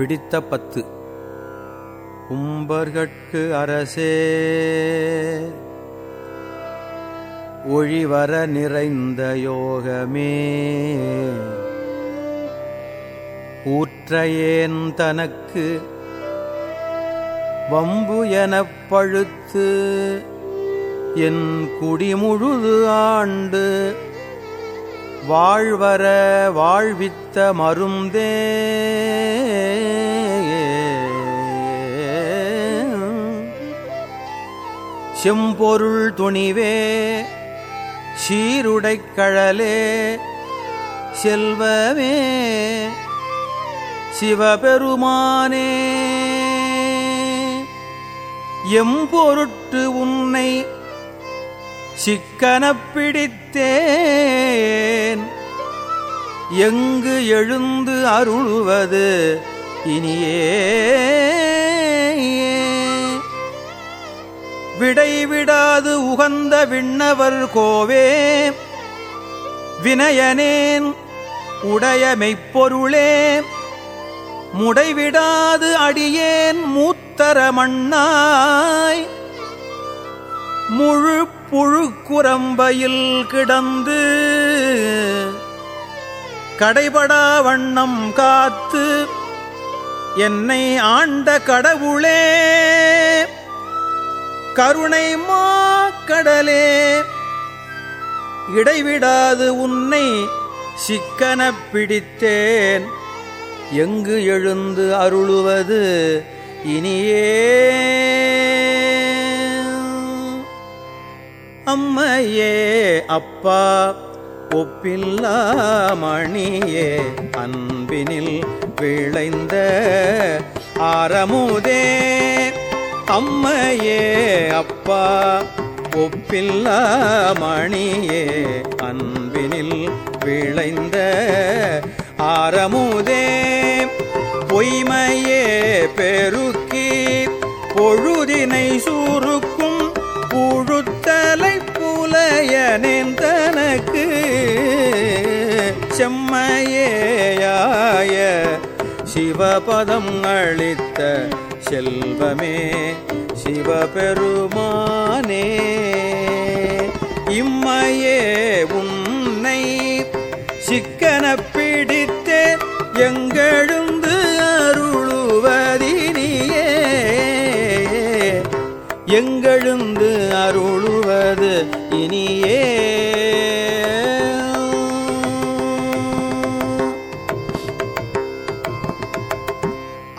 பிடித்த பத்து. கும்பர்கட்கு அரசே ஒழிவர நிறைந்த யோகமே. ஊற்றையேன் தனக்கு வம்பு எனப் பழுத்து என் குடிமுழுது ஆண்டு வாழ்வர வாழ்வித்த மருந்தே. செம்பொருள் துணிவே சீருடைக்கழலே செல்வமே சிவபெருமானே. எம்பொருட்டு உன்னை சிக்கனப் பிடித்தேன் எங்கு எழுந்து அருளுவது இனியே. விடைவிடாது உகந்த விண்ணவர் கோவே. வினயனேன் உடைய மெய்ப்பொருளே முடைவிடாது அடியேன் மூத்தர மண்ணாய் முழு புழுக்குரம்பையில் கிடந்து கடைபடா வண்ணம் காத்து என்னை ஆண்ட கடவுளே கருணை மா கடலே இடைவிடாது உன்னை சிக்கன பிடித்தேன். எங்கு எழுந்து அருளுவது இனியே? அம்மையே அப்பா. ஒப்பில்லா மணியே அன்பினில் விளைந்த ஆரமுதே. அம்மையே அப்பா. ஒப்பில்லா மணியே அன்பினில் விளைந்த ஆரமுதே. பொய்மையே பெருக்கி பொழுதினை சிவபதம் அளித்த செல்வமே சிவபெருமானே. இம்மையே உன்னை சிக்கன பிடித்தேன் எங்கெழுந்து அருளுவதினியே. எங்கெழுந்து அருளுவது இனியே.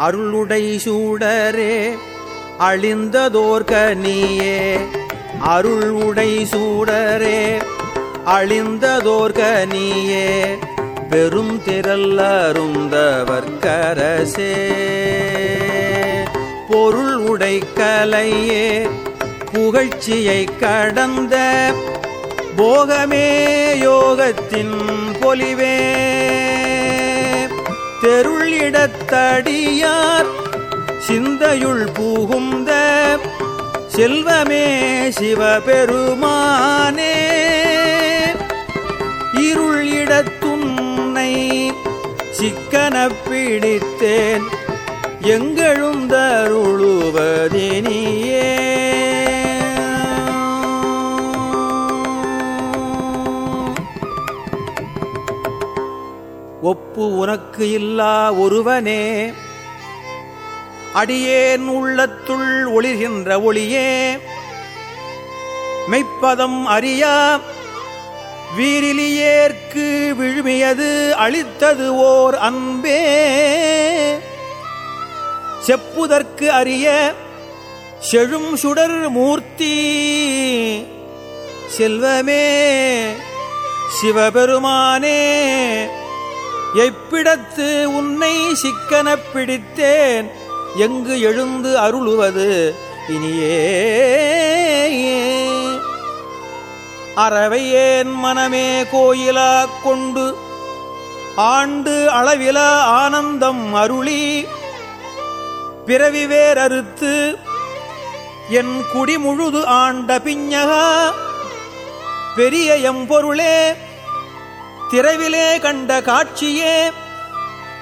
அருளுடை சூடரே அழிந்ததோர்க நீயே. அருள் உடை சூடரே அழிந்ததோர்க நீயே. பெரும் திரள் அருந்தவர்க்கரசே பொருள் உடை கலையே புகழ்ச்சியை கடந்த போகமே யோகத்தின் பொலிவே. தெருளிடத்தடியார் சிந்தையுள் புகுந்த செல்வமே சிவபெருமானே. இருள் இடத்துன்னை சிக்கன பிடித்தேன் எங்களும் தருளுவதினியே ஒப்பு உனக்கு இல்லா ஒருவனே. அடியேன் உள்ளத்துள் ஒளிர்கின்ற ஒளியே. மெய்ப்பதம் அறியா. வீரிலியேற்கு விழுமியது அளித்தது ஓர் அன்பே. செப்புதற்கு அறிய செழும் சுடர் மூர்த்தி. செல்வமே சிவபெருமானே. எப்பிடத்து உன்னை சிக்கன பிடித்தேன்? எங்கு எழுந்து அருளுவது இனியே? அறவையேன் மனமே கோயிலா கொண்டு? ஆண்டு அளவிலா ஆனந்தம் அருளி? பிறவி வேறறுத்து என் குடி முழுது ஆண்ட பிஞ்சகா பெரிய எம்பொருளே திரைவிலே கண்ட காட்சியே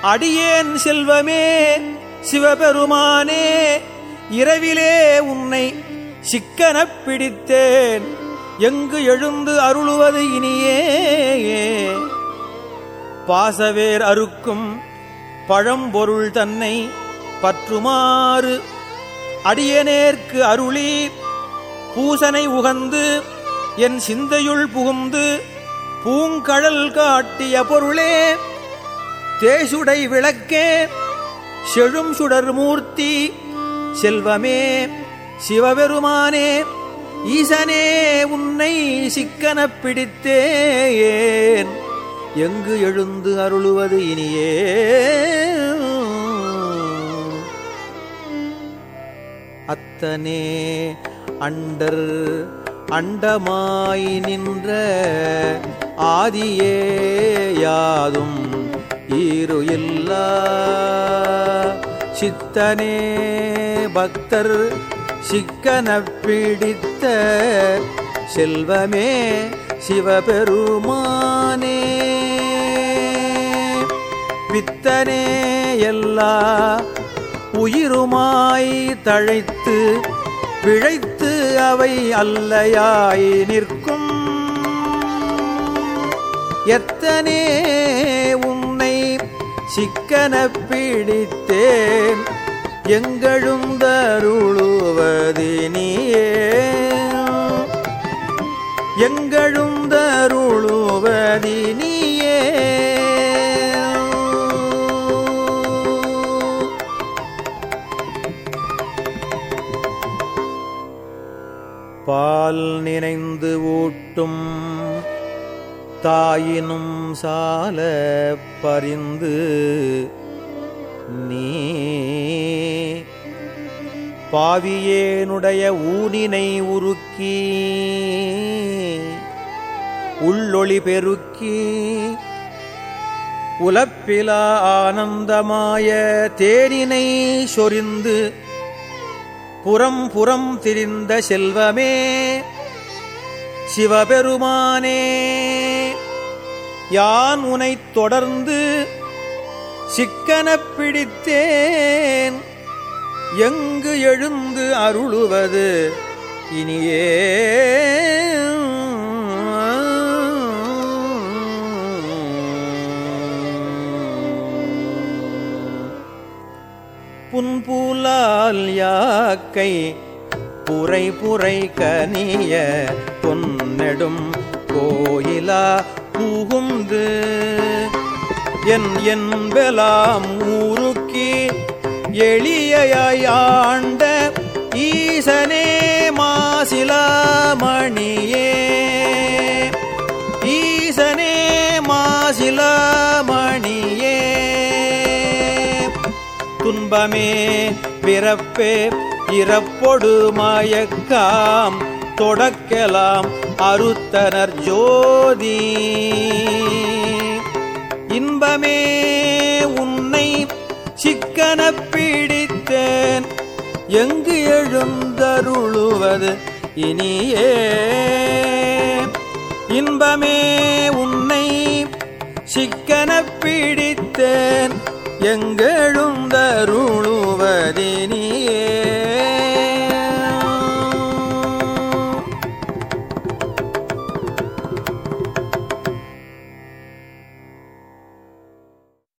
அடியேன் செல்வமே சிவபெருமானே இரவிலே உன்னை சிக்கனப் பிடித்தேன் எங்கு எழுந்து அருளுவது இனியே. பாசவேர் அறுக்கும் பழம்பொருள் தன்னை பற்றுமாறு அடியனேற்கு அருளி பூசனை உகந்து என் சிந்தையுள் புகுந்து பூங்கழல் காட்டிய பொருளே தேசுடை விளக்கே செழும் சுடர் மூர்த்தி செல்வமே சிவபெருமானே ஈசனே உன்னை சிக்கன பிடித்தேன். எங்கு எழுந்து அருளுவது இனியே? அத்தனே அண்டர் அண்டமாய் நின்ற ஆதியே யாதும் ஈரு இல்லா சித்தனே பக்தர் சிக்கனப் பிடித்த செல்வமே சிவபெருமானே. பித்தனே எல்லா உயிருமாய் தழைத்து பிழைத்து அவை அல்லையாய் நிற்க எத்தனே உன்னை சிக்கன பிடித்தேன். எங்கழுந்தருளுவதினியே எங்கழுந்தருளுவதினியே பால் நினைந்து ஊட்டும் தாயினும் சால பரிந்து நீ. பாவியேனுடைய ஊனினை உருக்கி உள்ளொளி பெருக்கி உலப்பிலா ஆனந்தமாய தேனினை சொரிந்து புறம் புறம் திரிந்த செல்வமே. சிவபெருமானே யான் உனைத் தொடர்ந்து சிக்கனப் பிடித்தேன். எங்கு எழுந்து அருளுவது இனியே? புன்பூலால் யாக்கை புரை புரை கனிய பொன்னெடும் கோயிலா புகுந்து என் என்பலாம் ஊருக்கி எளியாண்ட ஈசனே மாசிலாமணியே ஈசனே மாசிலாமணியே துன்பமே பிறப்பே இறப்பொடு மயக்காம் தொடக்கலாம் அருத்தனர் ஜோதி. இன்பமே உன்னை சிக்கன பிடித்தேன் எங்கு எழுந்தருளுவது இனியே. இன்பமே உன்னை சிக்கன பிடித்தேன் எங்கெழுந்தருளுவதினியே